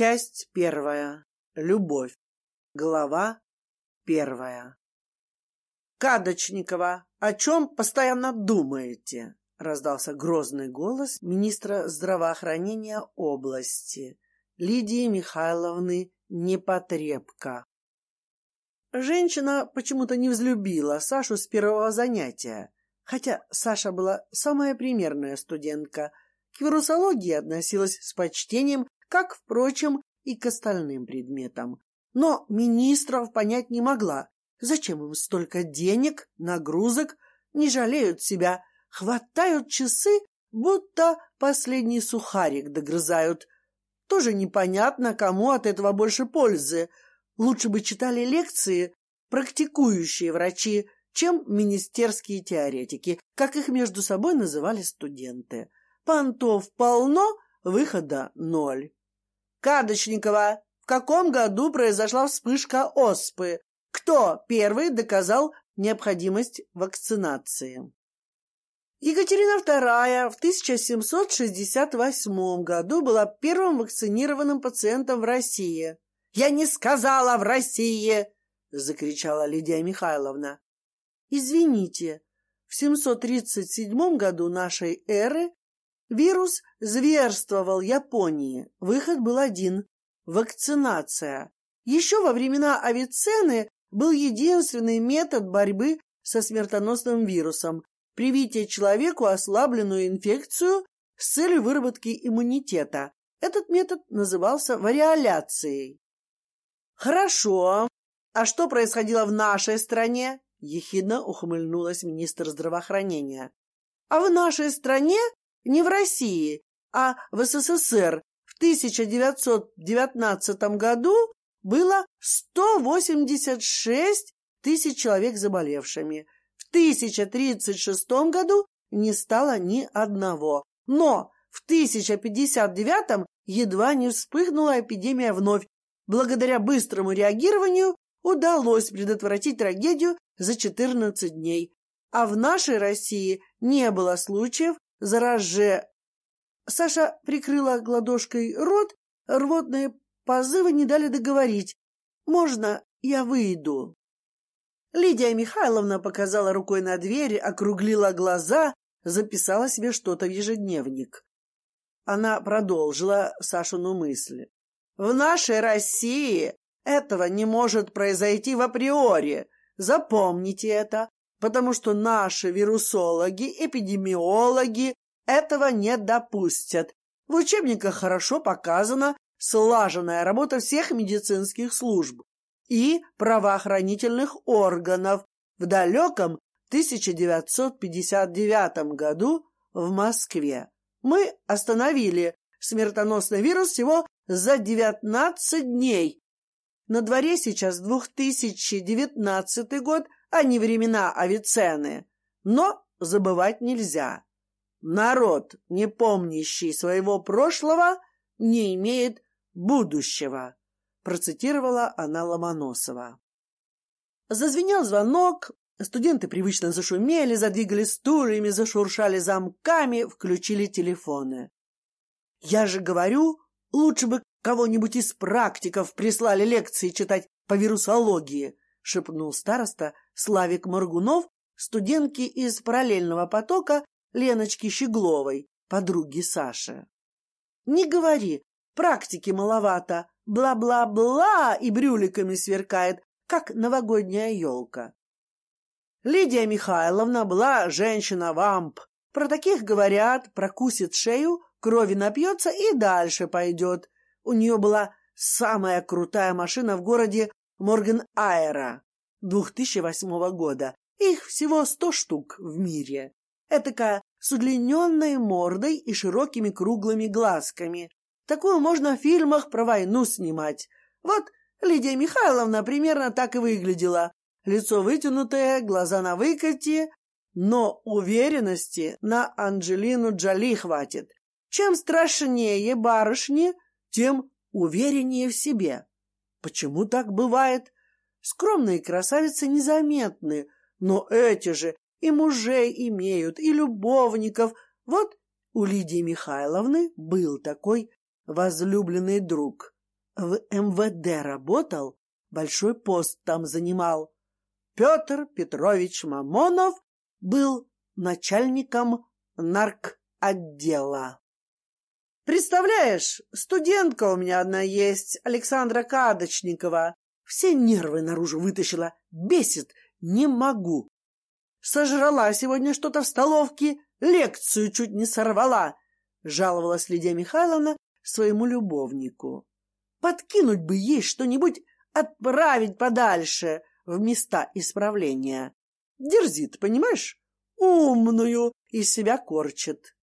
Часть первая. Любовь. Глава первая. Кадочникова, о чем постоянно думаете? Раздался грозный голос министра здравоохранения области Лидии Михайловны Непотребка. Женщина почему-то не взлюбила Сашу с первого занятия, хотя Саша была самая примерная студентка. К вирусологии относилась с почтением, как, впрочем, и к остальным предметам. Но министров понять не могла. Зачем им столько денег, нагрузок, не жалеют себя, хватают часы, будто последний сухарик догрызают. Тоже непонятно, кому от этого больше пользы — Лучше бы читали лекции практикующие врачи, чем министерские теоретики, как их между собой называли студенты. Понтов полно, выхода ноль. Кадочникова, в каком году произошла вспышка оспы? Кто первый доказал необходимость вакцинации? Екатерина II в 1768 году была первым вакцинированным пациентом в России. Я не сказала в России, закричала Лидия Михайловна. Извините, в 737 году нашей эры вирус зверствовал Японии. Выход был один вакцинация. Еще во времена Авиценны был единственный метод борьбы со смертоносным вирусом привитие человеку ослабленную инфекцию с целью выработки иммунитета. Этот метод назывался вариоляцией. Хорошо. А что происходило в нашей стране? Ехидно ухмыльнулась министр здравоохранения. А в нашей стране, не в России, а в СССР в 1919 году было 186 тысяч человек заболевшими. В 1036 году не стало ни одного. Но в 1059 едва не вспыхнула эпидемия вновь, Благодаря быстрому реагированию удалось предотвратить трагедию за 14 дней, а в нашей России не было случаев заразже. Саша прикрыла гладошкой рот, рвотные позывы не дали договорить. «Можно я выйду?» Лидия Михайловна показала рукой на дверь, округлила глаза, записала себе что-то в ежедневник. Она продолжила Сашину мысль. В нашей России этого не может произойти в априори. Запомните это, потому что наши вирусологи, эпидемиологи этого не допустят. В учебниках хорошо показана слаженная работа всех медицинских служб и правоохранительных органов в далеком 1959 году в Москве. Мы остановили смертоносный вирус всего за девятнадцать дней. На дворе сейчас двухтысячи девятнадцатый год, а не времена Авиценны. Но забывать нельзя. Народ, не помнящий своего прошлого, не имеет будущего, процитировала она Ломоносова. Зазвенел звонок, студенты привычно зашумели, задвигали стульями, зашуршали замками, включили телефоны. Я же говорю, Лучше бы кого-нибудь из практиков прислали лекции читать по вирусологии, шепнул староста Славик Моргунов, студентки из параллельного потока Леночки Щегловой, подруги Саши. Не говори, практики маловато, бла-бла-бла и брюликами сверкает, как новогодняя елка. Лидия Михайловна была женщина-вамп. Про таких говорят, прокусит шею, крови напьется и дальше пойдет. У нее была самая крутая машина в городе Морган Айра 2008 года. Их всего сто штук в мире. Этакая с удлиненной мордой и широкими круглыми глазками. Такую можно в фильмах про войну снимать. Вот Лидия Михайловна примерно так и выглядела. Лицо вытянутое, глаза на выкате, но уверенности на Анджелину Джоли хватит. Чем страшнее барышни, тем увереннее в себе. Почему так бывает? Скромные красавицы незаметны, но эти же и мужей имеют, и любовников. Вот у Лидии Михайловны был такой возлюбленный друг. В МВД работал, большой пост там занимал. Петр Петрович Мамонов был начальником наркотдела. Представляешь, студентка у меня одна есть, Александра Кадочникова. Все нервы наружу вытащила. Бесит. Не могу. Сожрала сегодня что-то в столовке, лекцию чуть не сорвала, жаловалась Лидия Михайловна своему любовнику. Подкинуть бы ей что-нибудь, отправить подальше в места исправления. Дерзит, понимаешь? Умную из себя корчит.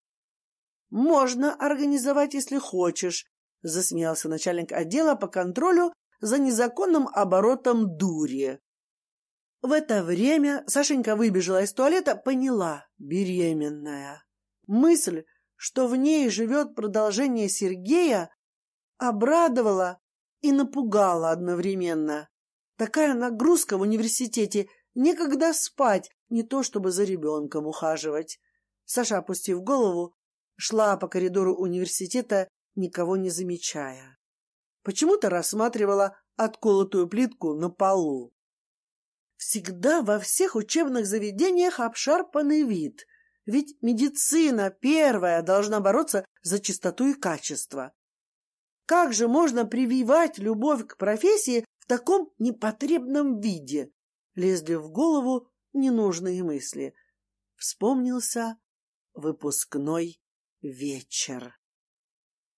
Можно организовать, если хочешь, засмеялся начальник отдела по контролю за незаконным оборотом дури. В это время Сашенька выбежала из туалета, поняла — беременная. Мысль, что в ней живет продолжение Сергея, обрадовала и напугала одновременно. Такая нагрузка в университете, некогда спать, не то чтобы за ребенком ухаживать. Саша, опустив голову, шла по коридору университета, никого не замечая. Почему-то рассматривала отколотую плитку на полу. Всегда во всех учебных заведениях обшарпанный вид, ведь медицина первая должна бороться за чистоту и качество. Как же можно прививать любовь к профессии в таком непотребном виде? Лезли в голову ненужные мысли. Вспомнился выпускной вечер.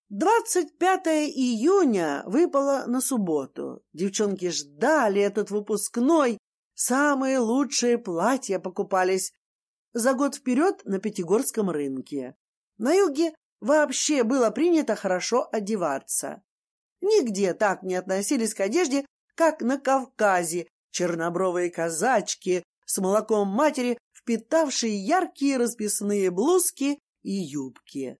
25 июня выпало на субботу. Девчонки ждали этот выпускной Самые лучшие платья покупались за год вперед на Пятигорском рынке. На юге вообще было принято хорошо одеваться. Нигде так не относились к одежде, как на Кавказе, чернобровые казачки с молоком матери, впитавшие яркие расписные блузки и юбки.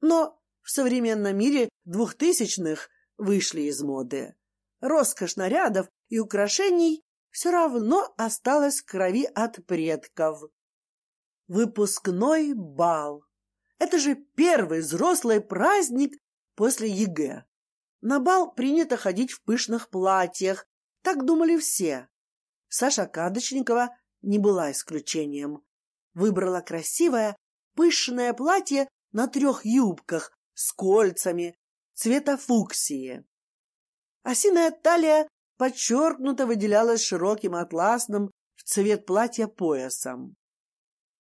Но в современном мире двухтысячных вышли из моды. Роскошь нарядов и украшений все равно осталось крови от предков. Выпускной бал. Это же первый взрослый праздник после ЕГЭ. На бал принято ходить в пышных платьях, так думали все. Саша Кадочникова не была исключением. Выбрала красивое, пышное платье на трех юбках с кольцами цвета фуксии. Осиная талия подчеркнуто выделялась широким атласным в цвет платья поясом.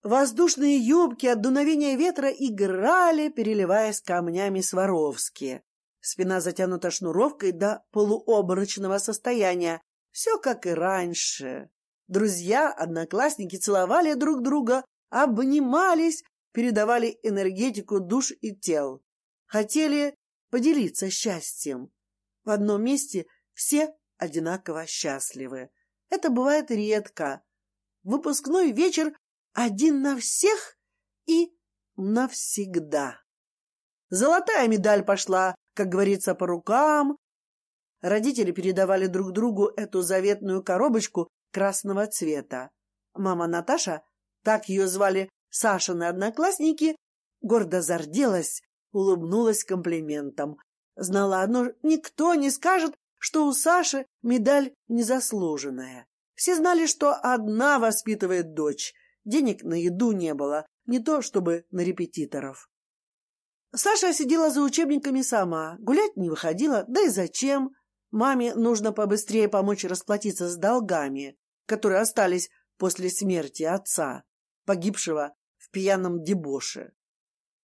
Воздушные юбки от дуновения ветра играли, переливаясь камнями Сваровски. Спина затянута шнуровкой до полуоборочного состояния. Все как и раньше. Друзья, одноклассники целовали друг друга, обнимались, передавали энергетику душ и тел. Хотели поделиться счастьем. В одном месте все одинаково счастливы. Это бывает редко. Выпускной вечер один на всех и навсегда. Золотая медаль пошла, как говорится, по рукам. Родители передавали друг другу эту заветную коробочку красного цвета. Мама Наташа, так ее звали Сашины одноклассники, гордо зарделась, улыбнулась комплиментом. Знала одно, никто не скажет, что у Саши медаль незаслуженная. Все знали, что одна воспитывает дочь. Денег на еду не было, не то чтобы на репетиторов. Саша сидела за учебниками сама, гулять не выходила, да и зачем? Маме нужно побыстрее помочь расплатиться с долгами, которые остались после смерти отца, погибшего в пьяном дебоше.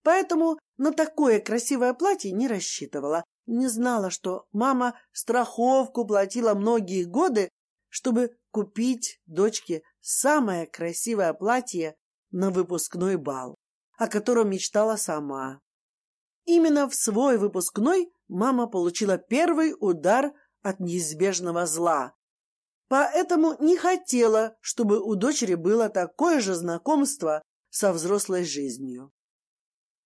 Поэтому на такое красивое платье не рассчитывала, не знала, что мама страховку платила многие годы, чтобы купить дочке самое красивое платье на выпускной бал, о котором мечтала сама. Именно в свой выпускной мама получила первый удар от неизбежного зла. Поэтому не хотела, чтобы у дочери было такое же знакомство со взрослой жизнью.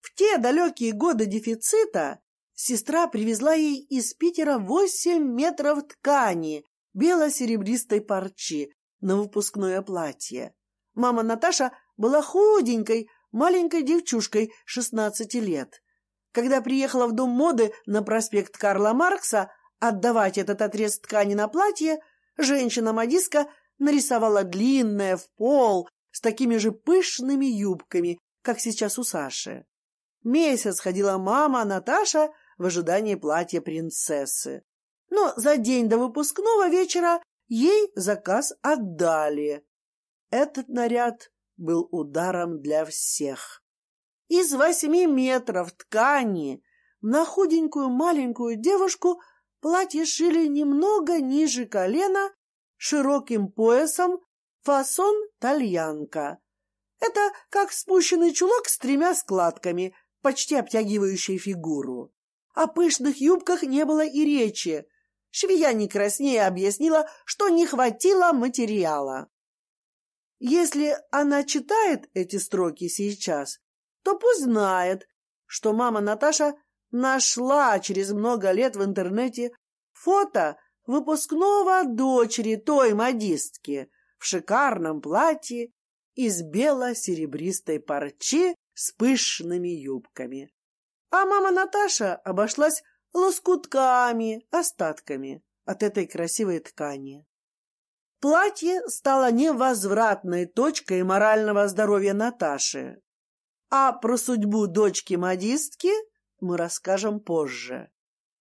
В те далекие годы дефицита Сестра привезла ей из Питера восемь метров ткани бело-серебристой парчи на выпускное платье. Мама Наташа была худенькой, маленькой девчушкой шестнадцати лет. Когда приехала в дом моды на проспект Карла Маркса, отдавать этот отрез ткани на платье, женщина-модистка нарисовала длинное в пол с такими же пышными юбками, как сейчас у Саши. Месяц ходила мама Наташа в ожидании платья принцессы. Но за день до выпускного вечера ей заказ отдали. Этот наряд был ударом для всех. Из восьми метров ткани на худенькую маленькую девушку платье шили немного ниже колена, широким поясом, фасон тальянка. Это как спущенный чулок с тремя складками, почти обтягивающий фигуру. О пышных юбках не было и речи. Швея не краснее объяснила, что не хватило материала. Если она читает эти строки сейчас, то пусть знает, что мама Наташа нашла через много лет в интернете фото выпускного дочери той модистки в шикарном платье из бело-серебристой парчи с пышными юбками. А мама Наташа обошлась лоскутками, остатками от этой красивой ткани. Платье стало невозвратной точкой морального здоровья Наташи. А про судьбу дочки-модистки мы расскажем позже.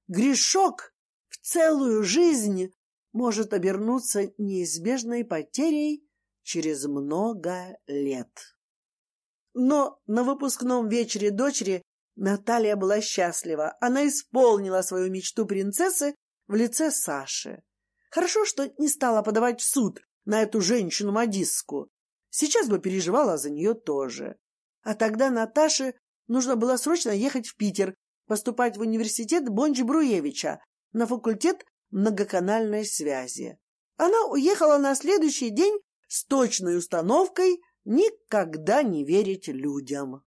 Грешок в целую жизнь может обернуться неизбежной потерей через много лет. Но на выпускном вечере дочери Наталья была счастлива. Она исполнила свою мечту принцессы в лице Саши. Хорошо, что не стала подавать в суд на эту женщину-модистку. Сейчас бы переживала за нее тоже. А тогда Наташе нужно было срочно ехать в Питер, поступать в университет Бончи-Бруевича на факультет многоканальной связи. Она уехала на следующий день с точной установкой никогда не верить людям.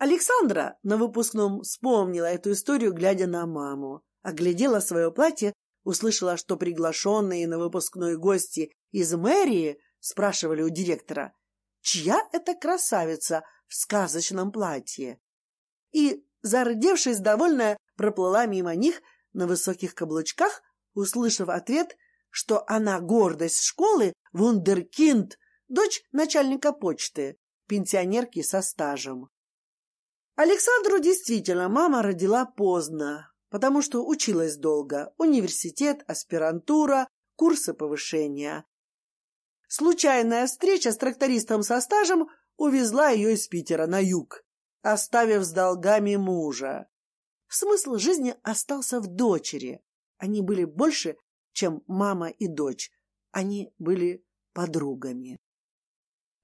Александра на выпускном вспомнила эту историю, глядя на маму, оглядела свое платье, услышала, что приглашенные на выпускной гости из мэрии спрашивали у директора, чья это красавица в сказочном платье. И, зардевшись довольная, проплыла мимо них на высоких каблучках, услышав ответ, что она гордость школы, вундеркинд, дочь начальника почты, пенсионерки со стажем. Александру действительно мама родила поздно, потому что училась долго. Университет, аспирантура, курсы повышения. Случайная встреча с трактористом со стажем увезла ее из Питера на юг, оставив с долгами мужа. Смысл жизни остался в дочери. Они были больше, чем мама и дочь. Они были подругами.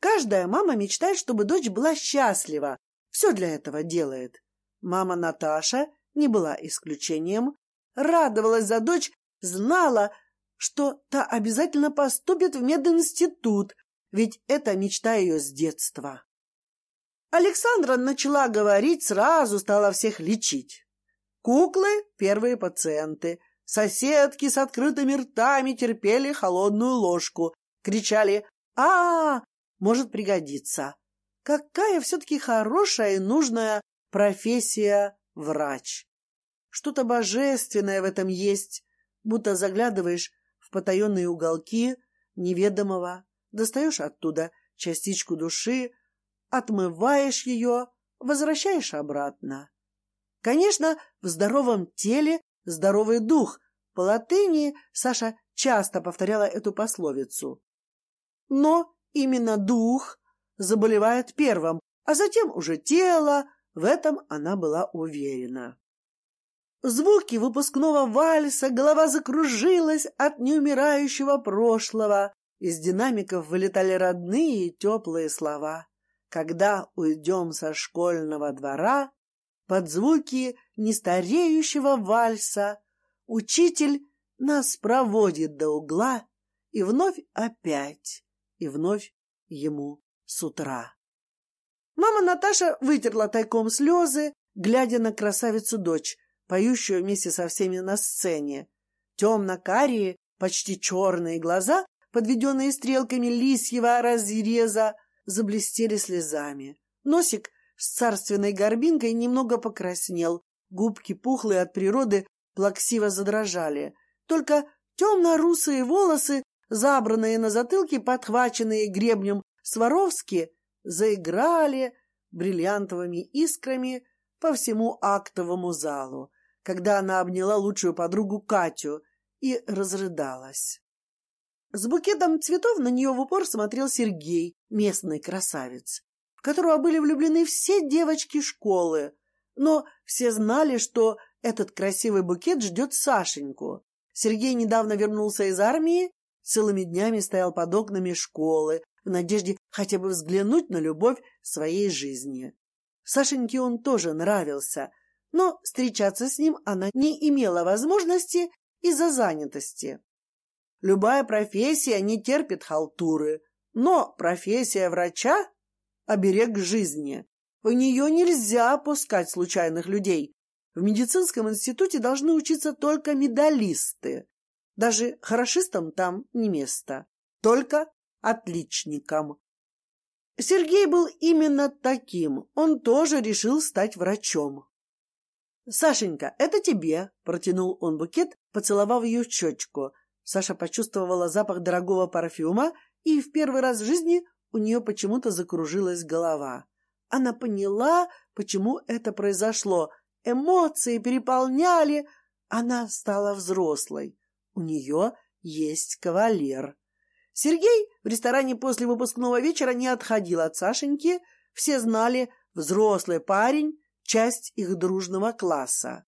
Каждая мама мечтает, чтобы дочь была счастлива. Все для этого делает. Мама Наташа не была исключением. Радовалась за дочь, знала, что та обязательно поступит в мединститут, ведь это мечта ее с детства. Александра начала говорить, сразу стала всех лечить. Куклы — первые пациенты. Соседки с открытыми ртами терпели холодную ложку, кричали «А, -а может пригодиться». Какая все-таки хорошая и нужная профессия врач. Что-то божественное в этом есть, будто заглядываешь в потаенные уголки неведомого, достаешь оттуда частичку души, отмываешь ее, возвращаешь обратно. Конечно, в здоровом теле здоровый дух. По латыни Саша часто повторяла эту пословицу. Но именно дух заболевает первым, а затем уже тело, в этом она была уверена. Звуки выпускного вальса, голова закружилась от неумирающего прошлого. Из динамиков вылетали родные теплые слова. Когда уйдем со школьного двора, под звуки нестареющего вальса, учитель нас проводит до угла, и вновь опять, и вновь ему с утра. Мама Наташа вытерла тайком слезы, глядя на красавицу-дочь, поющую вместе со всеми на сцене. Темно-карие, почти черные глаза, подведенные стрелками лисьего разреза, заблестели слезами. Носик с царственной горбинкой немного покраснел, губки пухлые от природы плаксиво задрожали. Только темно-русые волосы, забранные на затылке, подхваченные гребнем Сваровски, заиграли бриллиантовыми искрами по всему актовому залу, когда она обняла лучшую подругу Катю и разрыдалась. С букетом цветов на нее в упор смотрел Сергей, местный красавец, в которого были влюблены все девочки школы, но все знали, что этот красивый букет ждет Сашеньку. Сергей недавно вернулся из армии, целыми днями стоял под окнами школы в надежде хотя бы взглянуть на любовь своей жизни. Сашеньке он тоже нравился, но встречаться с ним она не имела возможности из-за занятости. Любая профессия не терпит халтуры, но профессия врача — оберег жизни. В нее нельзя опускать случайных людей. В медицинском институте должны учиться только медалисты. Даже хорошистам там не место. Только отличникам. Сергей был именно таким. Он тоже решил стать врачом. «Сашенька, это тебе!» — протянул он букет, поцеловав ее в щечку. Саша почувствовала запах дорогого парфюма, и в первый раз в жизни у нее почему-то закружилась голова. Она поняла, почему это произошло. Эмоции переполняли. Она стала взрослой. У нее есть кавалер. Сергей в ресторане после выпускного вечера не отходил от Сашеньки. Все знали, взрослый парень — часть их дружного класса.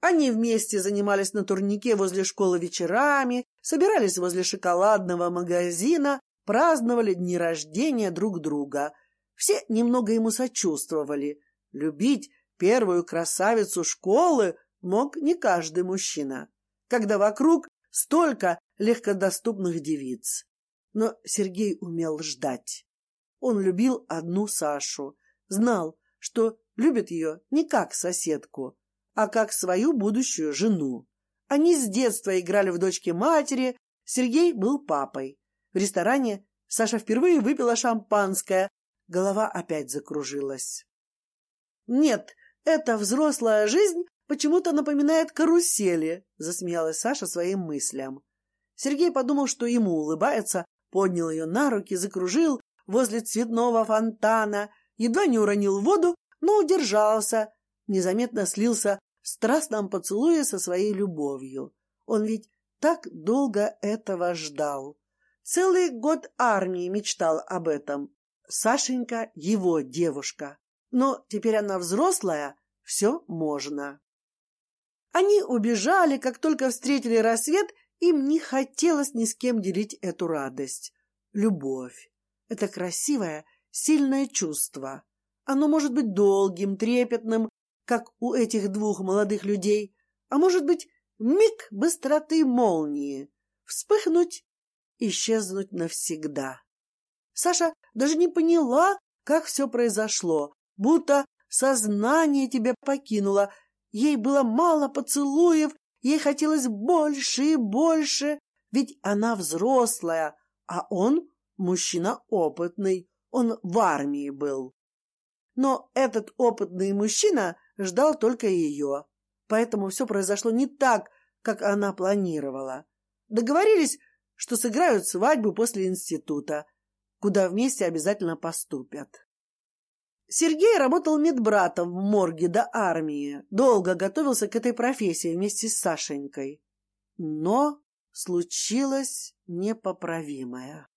Они вместе занимались на турнике возле школы вечерами, собирались возле шоколадного магазина, праздновали дни рождения друг друга. Все немного ему сочувствовали. Любить первую красавицу школы мог не каждый мужчина, когда вокруг столько легкодоступных девиц. Но Сергей умел ждать. Он любил одну Сашу, знал, что любит ее не как соседку, а как свою будущую жену. Они с детства играли в дочки матери, Сергей был папой. В ресторане Саша впервые выпила шампанское, голова опять закружилась. Нет, эта взрослая жизнь почему-то напоминает карусели, засмеялась Саша своим мыслям. Сергей подумал, что ему улыбается, поднял ее на руки, закружил возле цветного фонтана, едва не уронил воду, но удержался, незаметно слился в страстном поцелуе со своей любовью. Он ведь так долго этого ждал. Целый год армии мечтал об этом. Сашенька — его девушка. Но теперь она взрослая, все можно. Они убежали, как только встретили рассвет, им не хотелось ни с кем делить эту радость. Любовь — это красивое, сильное чувство. Оно может быть долгим, трепетным, как у этих двух молодых людей, а может быть миг быстроты молнии, вспыхнуть, исчезнуть навсегда. Саша даже не поняла, как все произошло, будто сознание тебя покинуло. Ей было мало поцелуев, ей хотелось больше и больше, ведь она взрослая, а он мужчина опытный, он в армии был. Но этот опытный мужчина ждал только ее, поэтому все произошло не так, как она планировала. Договорились, что сыграют свадьбу после института, куда вместе обязательно поступят. Сергей работал медбратом в морге до армии, долго готовился к этой профессии вместе с Сашенькой. Но случилось непоправимое.